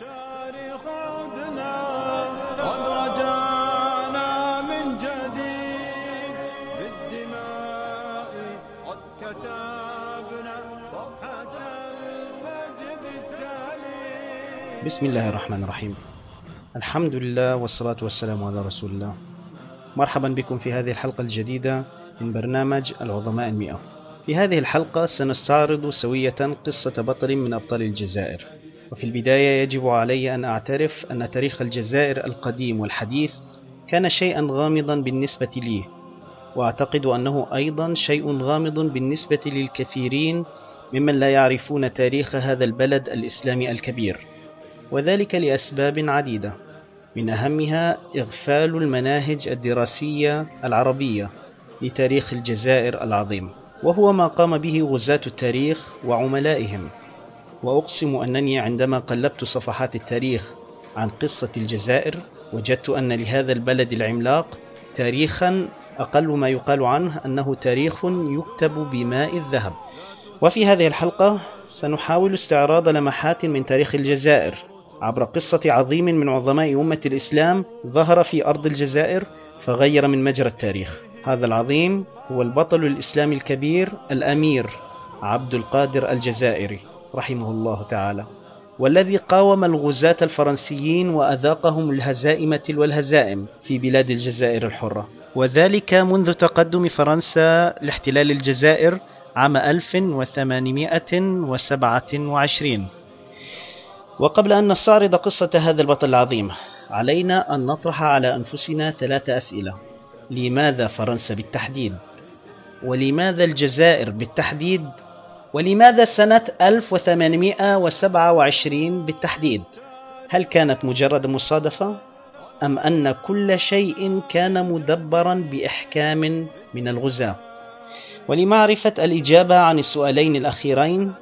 التاريخ عدنا قد رجعنا من جديد. بالدماء قد كتبنا صفحة المجد التالي. بسم الله الرحمن الرحيم. الحمد لله والصلاة والسلام على رسول الله. مرحبا بكم في هذه الحلقة الجديدة من برنامج العظماء المئة. في هذه الحلقة سنستعرض سوية قصة بطل من أبطال الجزائر. وفي البداية يجب علي أن أعترف أن تاريخ الجزائر القديم والحديث كان شيئا غامضا بالنسبة لي وأعتقد أنه أيضا شيء غامض بالنسبة للكثيرين ممن لا يعرفون تاريخ هذا البلد الإسلامي الكبير وذلك لأسباب عديدة من أهمها إغفال المناهج الدراسية العربية لتاريخ الجزائر العظيم وهو ما قام به غزاة التاريخ وعملائهم. وأقسم أنني عندما قلبت صفحات التاريخ عن قصة الجزائر وجدت أن لهذا البلد العملاق تاريخا أقل ما يقال عنه أنه تاريخ يكتب بماء الذهب. وفي هذه الحلقة سنحاول استعراض لمحات من تاريخ الجزائر. عبر قصة عظيم من عظماء أمة الإسلام ظهر في أرض الجزائر فغير من مجرى التاريخ. هذا العظيم هو البطل الإسلامي الكبير الأمير عبد القادر الجزائري. رحمه الله تعالى والذي قاوم الغزاة الفرنسيين وأذاقهم الهزائم تلو الهزائم في بلاد الجزائر الحرة وذلك منذ تقدم فرنسا لاحتلال الجزائر عام 1827 وقبل أن نستعرض قصة هذا البطل العظيم علينا أن نطرح على أنفسنا ثلاث أسئلة لماذا فرنسا بالتحديد؟ ولماذا الجزائر بالتحديد؟ ولماذا سنة 1827 بالتحديد؟ هل كانت مجرد مصادفة؟ أم أن كل شيء كان مدبرا بإحكام من الغزاة؟ ولمعرفة الإجابة عن السؤالين الأخيرين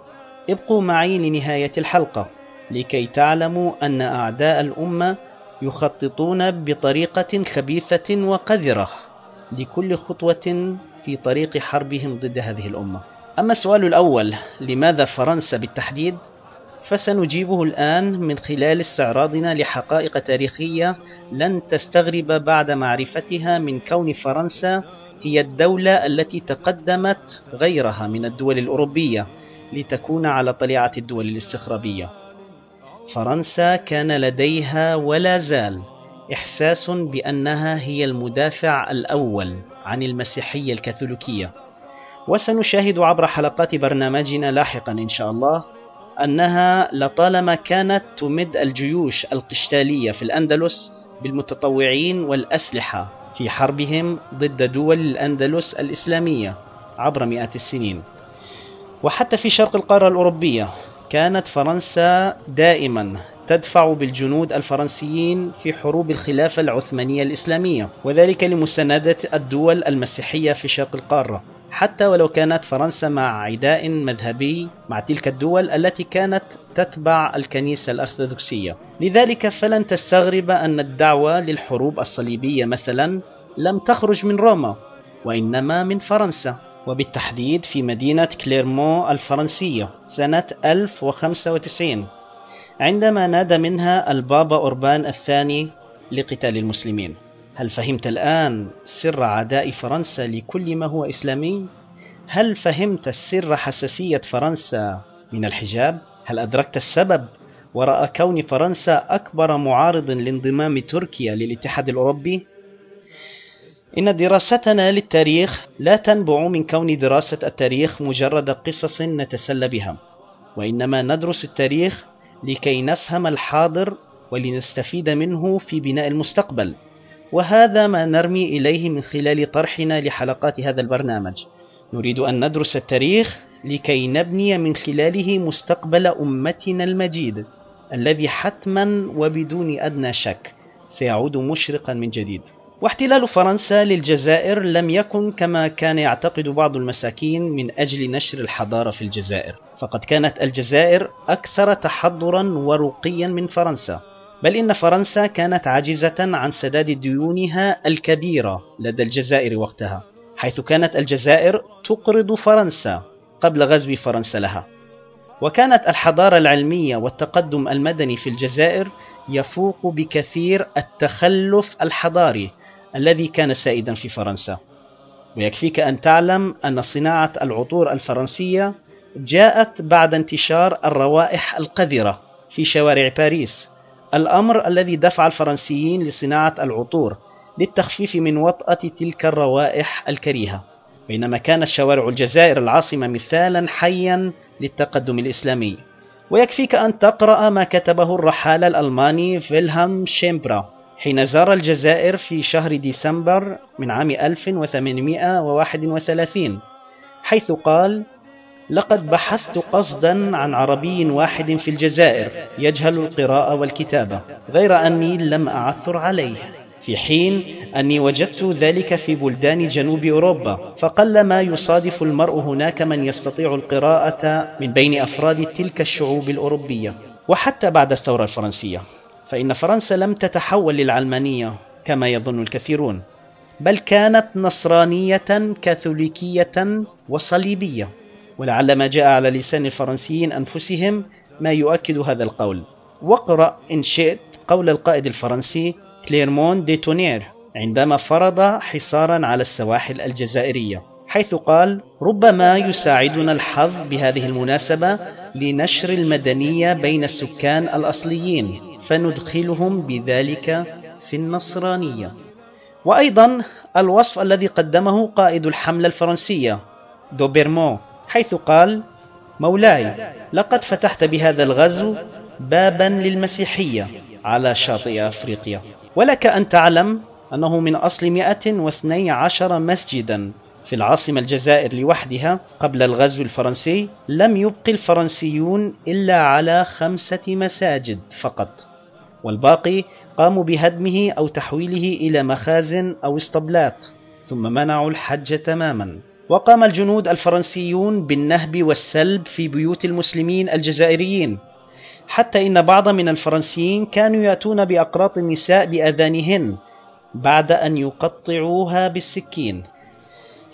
ابقوا معي لنهاية الحلقة لكي تعلموا أن أعداء الأمة يخططون بطريقة خبيثة وقذرة لكل خطوة في طريق حربهم ضد هذه الأمة. أما السؤال الأول لماذا فرنسا بالتحديد؟ فسنجيبه الآن من خلال استعراضنا لحقائق تاريخية لن تستغرب بعد معرفتها من كون فرنسا هي الدولة التي تقدمت غيرها من الدول الأوروبية لتكون على طليعة الدول الاستخرابية. فرنسا كان لديها ولا زال إحساس بأنها هي المدافع الأول عن المسيحية الكاثوليكية وسنشاهد عبر حلقات برنامجنا لاحقا إن شاء الله أنها لطالما كانت تمد الجيوش القشتالية في الأندلس بالمتطوعين والأسلحة في حربهم ضد دول الأندلس الإسلامية عبر مئات السنين. وحتى في شرق القارة الأوروبية كانت فرنسا دائما تدفع بالجنود الفرنسيين في حروب الخلافة العثمانية الإسلامية وذلك لمساندة الدول المسيحية في شرق القارة. حتى ولو كانت فرنسا مع عداء مذهبي مع تلك الدول التي كانت تتبع الكنيسة الأرثوذكسية. لذلك فلن تستغرب أن الدعوة للحروب الصليبية مثلا لم تخرج من روما وإنما من فرنسا وبالتحديد في مدينة كليرمون الفرنسية سنة 1095 عندما نادى منها البابا أوربان الثاني لقتال المسلمين هل فهمت الآن سر عداء فرنسا لكل ما هو إسلامي؟ هل فهمت سر حساسية فرنسا من الحجاب؟ هل أدركت السبب وراء كون فرنسا أكبر معارض لانضمام تركيا للاتحاد الأوروبي؟ إن دراستنا للتاريخ لا تنبع من كون دراسة التاريخ مجرد قصص نتسلى بها، وإنما ندرس التاريخ لكي نفهم الحاضر ولنستفيد منه في بناء المستقبل، وهذا ما نرمي إليه من خلال طرحنا لحلقات هذا البرنامج. نريد أن ندرس التاريخ لكي نبني من خلاله مستقبل أمتنا المجيد، الذي حتما وبدون أدنى شك سيعود مشرقا من جديد. واحتلال فرنسا للجزائر لم يكن كما كان يعتقد بعض المساكين من أجل نشر الحضارة في الجزائر. فقد كانت الجزائر أكثر تحضرا ورقيا من فرنسا. بل إن فرنسا كانت عاجزة عن سداد ديونها الكبيرة لدى الجزائر وقتها حيث كانت الجزائر تقرض فرنسا قبل غزو فرنسا لها. وكانت الحضارة العلمية والتقدم المدني في الجزائر يفوق بكثير التخلف الحضاري الذي كان سائدا في فرنسا. ويكفيك أن تعلم أن صناعة العطور الفرنسية جاءت بعد انتشار الروائح القذرة في شوارع باريس. الأمر الذي دفع الفرنسيين لصناعة العطور للتخفيف من وطأة تلك الروائح الكريهة. بينما كانت شوارع الجزائر العاصمة مثالا حيا للتقدم الإسلامي. ويكفيك أن تقرأ ما كتبه الرحالة الألماني فيلهام شيمبرا. حين زار الجزائر في شهر ديسمبر من عام 1831 حيث قال لقد بحثت قصدا عن عربي واحد في الجزائر يجهل القراءة والكتابة غير أني لم أعثر عليه في حين أني وجدت ذلك في بلدان جنوب أوروبا فقلما يصادف المرء هناك من يستطيع القراءة من بين أفراد تلك الشعوب الأوروبية وحتى بعد الثورة الفرنسية. فإن فرنسا لم تتحول للعلمانية كما يظن الكثيرون بل كانت نصرانية كاثوليكية وصليبية. ولعل ما جاء على لسان الفرنسيين أنفسهم ما يؤكد هذا القول. واقرأ إن شئت قول القائد الفرنسي كليرمون دي تونير عندما فرض حصارا على السواحل الجزائرية حيث قال ربما يساعدنا الحظ بهذه المناسبة لنشر المدنية بين السكان الأصليين فندخلهم بذلك في النصرانية. وأيضا الوصف الذي قدمه قائد الحملة الفرنسية دوبيرمون حيث قال مولاي لقد فتحت بهذا الغزو بابا للمسيحية على شاطئ أفريقيا. ولك أن تعلم أنه من أصل 112 مسجدا في العاصمة الجزائر لوحدها قبل الغزو الفرنسي لم يبق الفرنسيون إلا على خمسة مساجد فقط. والباقي قاموا بهدمه أو تحويله إلى مخازن أو اسطبلات ثم منعوا الحج تماما. وقام الجنود الفرنسيون بالنهب والسلب في بيوت المسلمين الجزائريين حتى إن بعض من الفرنسيين كانوا يأتون بأقراط النساء بأذانهن بعد أن يقطعوها بالسكين.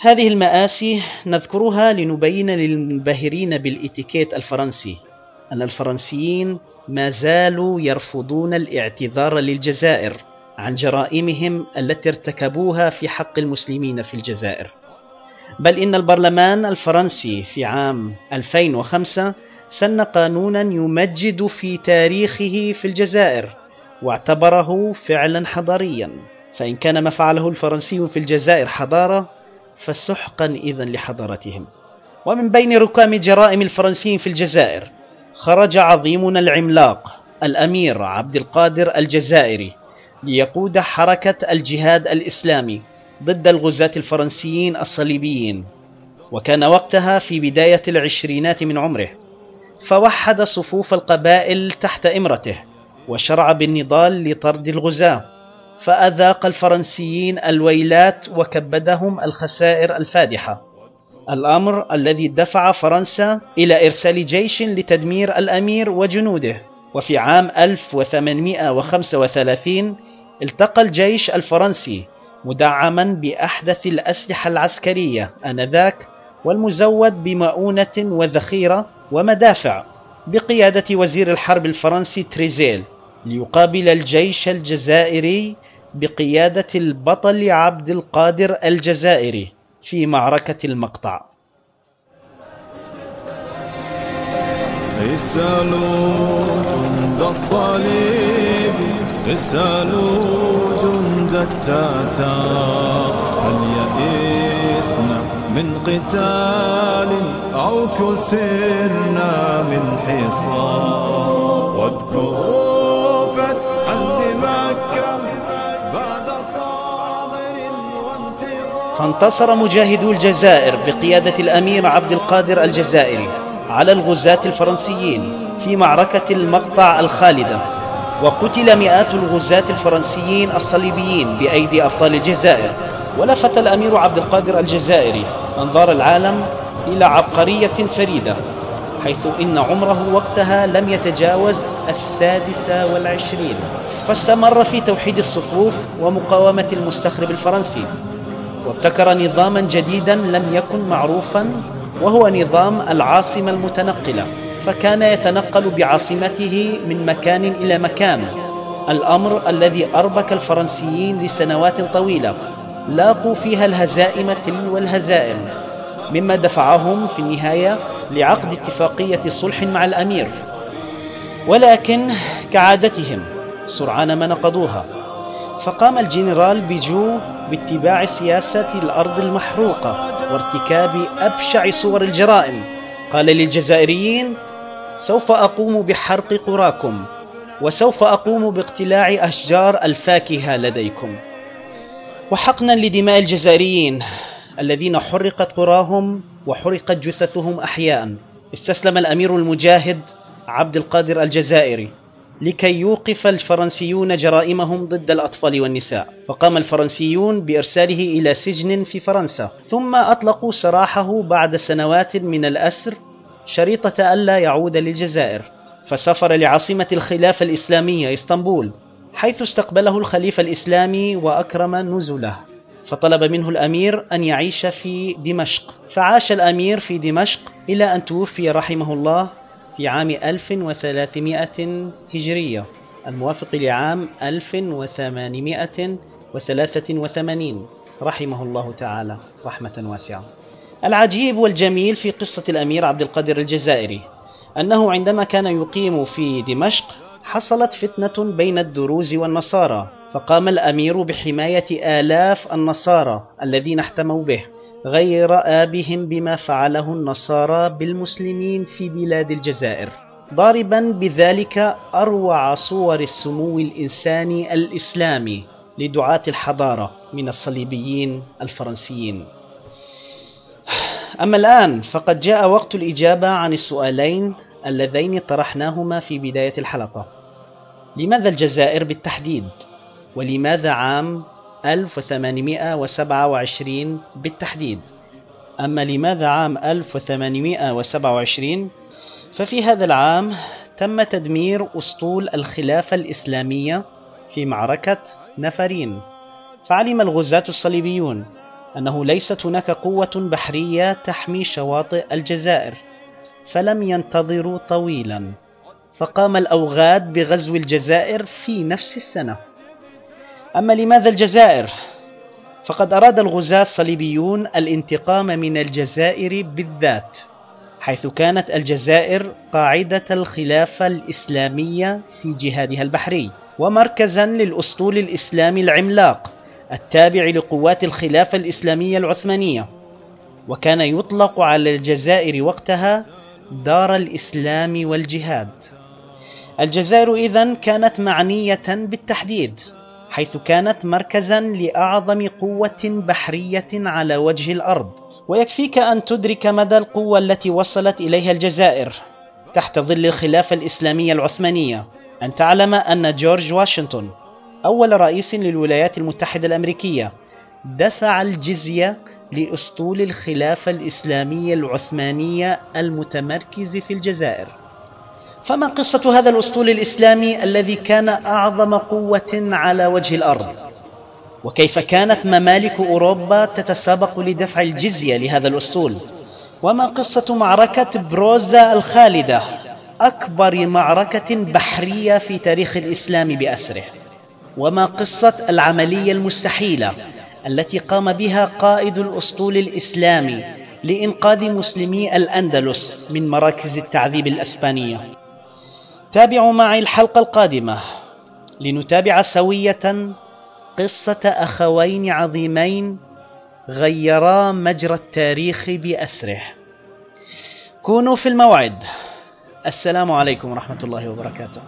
هذه المآسي نذكرها لنبين للمنبهرين بالإتيكيت الفرنسي أن الفرنسيين ما زالوا يرفضون الاعتذار للجزائر عن جرائمهم التي ارتكبوها في حق المسلمين في الجزائر. بل إن البرلمان الفرنسي في عام 2005 سن قانونا يمجد في تاريخه في الجزائر واعتبره فعلا حضاريا. فإن كان ما فعله الفرنسي في الجزائر حضارة فسحقا إذا لحضارتهم. ومن بين ركام جرائم الفرنسيين في الجزائر خرج عظيمنا العملاق الأمير عبد القادر الجزائري ليقود حركة الجهاد الإسلامي ضد الغزاة الفرنسيين الصليبيين. وكان وقتها في بداية العشرينات من عمره. فوحد صفوف القبائل تحت إمرته وشرع بالنضال لطرد الغزاة. فأذاق الفرنسيين الويلات وكبدهم الخسائر الفادحة. الأمر الذي دفع فرنسا إلى إرسال جيش لتدمير الأمير وجنوده. وفي عام 1835 التقى الجيش الفرنسي مدعما بأحدث الأسلحة العسكرية آنذاك والمزود بمؤونة وذخيرة ومدافع بقيادة وزير الحرب الفرنسي تريزيل ليقابل الجيش الجزائري بقيادة البطل عبد القادر الجزائري. في معركة المقطع. إسألوا جند الصليب إسألوا جند التتار هل يئسنا من قتال أو كسرنا من حصار؟ واذكروا فانتصر مجاهدو الجزائر بقيادة الأمير عبد القادر الجزائري على الغزاة الفرنسيين في معركة المقطع الخالدة. وقتل مئات الغزاة الفرنسيين الصليبيين بأيدي أبطال الجزائر. ولفت الأمير عبد القادر الجزائري أنظار العالم إلى عبقرية فريدة حيث إن عمره وقتها لم يتجاوز السادسة والعشرين. فاستمر في توحيد الصفوف ومقاومة المستخرب الفرنسي. وابتكر نظاما جديدا لم يكن معروفا وهو نظام العاصمة المتنقلة. فكان يتنقل بعاصمته من مكان إلى مكان. الأمر الذي أربك الفرنسيين لسنوات طويلة. لاقوا فيها الهزائم تلو الهزائم مما دفعهم في النهاية لعقد اتفاقية صلح مع الأمير. ولكن كعادتهم سرعان ما نقضوها. فقام الجنرال بيجو باتباع سياسة الأرض المحروقة وارتكاب أبشع صور الجرائم. قال للجزائريين سوف أقوم بحرق قراكم وسوف أقوم باقتلاع أشجار الفاكهة لديكم. وحقنا لدماء الجزائريين الذين حرقت قراهم وحرقت جثثهم أحياء استسلم الأمير المجاهد عبد القادر الجزائري. لكي يوقف الفرنسيون جرائمهم ضد الأطفال والنساء. فقام الفرنسيون بإرساله إلى سجن في فرنسا. ثم أطلقوا سراحه بعد سنوات من الأسر شريطة ألا يعود للجزائر. فسافر لعاصمة الخلافة الإسلامية إسطنبول حيث استقبله الخليفة الإسلامي وأكرم نزله. فطلب منه الأمير أن يعيش في دمشق. فعاش الأمير في دمشق إلى أن توفي رحمه الله في عام 1300 هجرية الموافق لعام 1883 رحمه الله تعالى رحمة واسعة. العجيب والجميل في قصة الأمير عبد القادر الجزائري أنه عندما كان يقيم في دمشق حصلت فتنة بين الدروز والنصارى فقام الأمير بحماية آلاف النصارى الذين احتموا به. غير آبهم بما فعله النصارى بالمسلمين في بلاد الجزائر. ضاربا بذلك أروع صور السمو الإنساني الإسلامي لدعاة الحضارة من الصليبيين الفرنسيين. أما الآن فقد جاء وقت الإجابة عن السؤالين اللذين طرحناهما في بداية الحلقة. لماذا الجزائر بالتحديد؟ ولماذا عام 1827 بالتحديد. أما لماذا عام 1827 ففي هذا العام تم تدمير أسطول الخلافة الإسلامية في معركة نفرين. فعلم الغزاة الصليبيون أنه ليست هناك قوة بحرية تحمي شواطئ الجزائر فلم ينتظروا طويلا. فقام الأوغاد بغزو الجزائر في نفس السنة. أما لماذا الجزائر؟ فقد أراد الغزاة الصليبيون الانتقام من الجزائر بالذات حيث كانت الجزائر قاعدة الخلافة الإسلامية في جهادها البحري ومركزا للأسطول الإسلامي العملاق التابع لقوات الخلافة الإسلامية العثمانية. وكان يطلق على الجزائر وقتها دار الإسلام والجهاد. الجزائر إذن كانت معنية بالتحديد. حيث كانت مركزا لأعظم قوة بحرية على وجه الأرض. ويكفيك أن تدرك مدى القوة التي وصلت إليها الجزائر تحت ظل الخلافة الإسلامية العثمانية. أن تعلم أن جورج واشنطن أول رئيس للولايات المتحدة الأمريكية دفع الجزية لأسطول الخلافة الإسلامية العثمانية المتمركز في الجزائر. فما قصة هذا الأسطول الإسلامي الذي كان أعظم قوة على وجه الأرض؟ وكيف كانت ممالك أوروبا تتسابق لدفع الجزية لهذا الأسطول؟ وما قصة معركة بروزا الخالدة أكبر معركة بحرية في تاريخ الإسلام بأسره؟ وما قصة العملية المستحيلة التي قام بها قائد الأسطول الإسلامي لإنقاذ مسلمي الأندلس من مراكز التعذيب الأسبانية؟ تابعوا معي الحلقة القادمة لنتابع سوية قصة أخوين عظيمين غيرا مجرى التاريخ بأسره. كونوا في الموعد. السلام عليكم ورحمة الله وبركاته.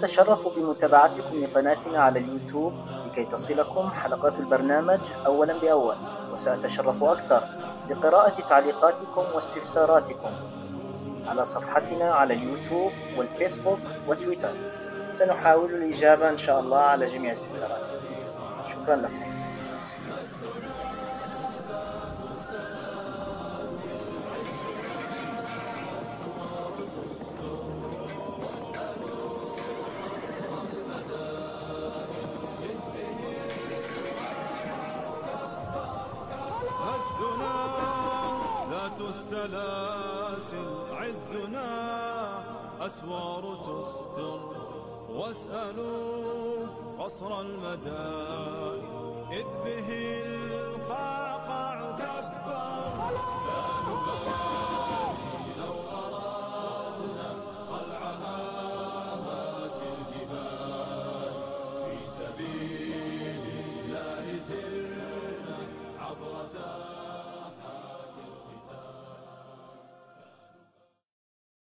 سأتشرف بمتابعتكم لقناتنا على اليوتيوب لكي تصلكم حلقات البرنامج أولا بأول وسأتشرف أكثر بقراءة تعليقاتكم واستفساراتكم على صفحتنا على اليوتيوب والفيسبوك وتويتر. سنحاول الإجابة إن شاء الله على جميع الاستفسارات. شكرا لكم. أسوار تستر واسألوا قصر المدائن إذ به